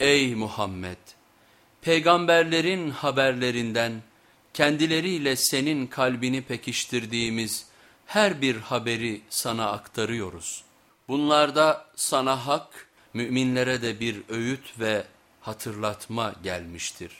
Ey Muhammed! Peygamberlerin haberlerinden kendileriyle senin kalbini pekiştirdiğimiz her bir haberi sana aktarıyoruz. Bunlarda sana hak, müminlere de bir öğüt ve hatırlatma gelmiştir.